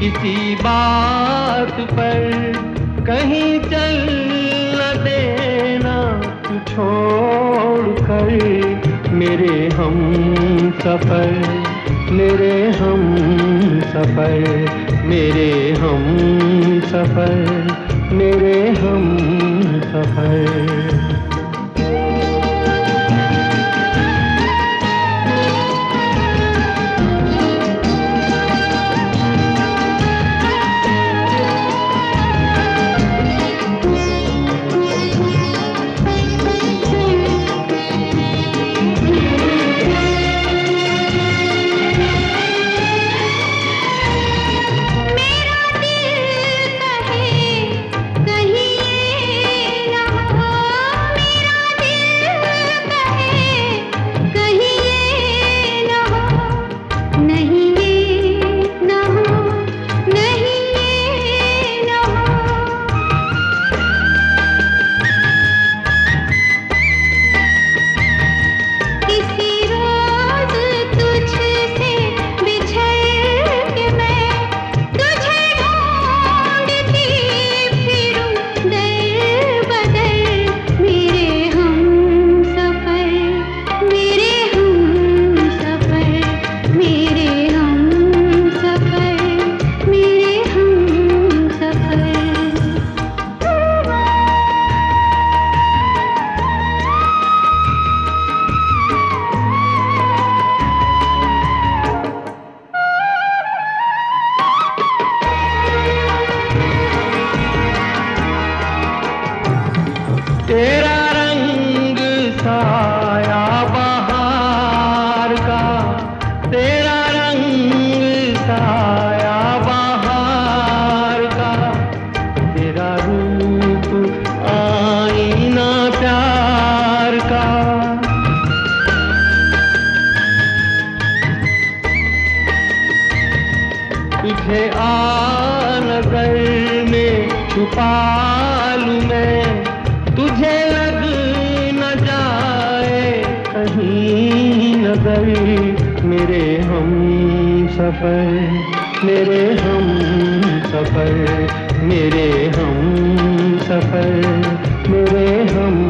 किसी बात पर कहीं चल न देना तू छोड़ कर मेरे हम सफ़र, मेरे हम सफ़र, मेरे हम सफ़र, मेरे हम सफ़र। तेरा रंग साया बहार का, तेरा रंग साया बहार का। तेरा रूप आईना प्यार का। तुझे आ नज़र में छुपा मैं तुझे लग न जाए कहीं नज़र, मेरे हम सफ़र, मेरे हम सफ़र, मेरे हम सफ़र, मेरे हम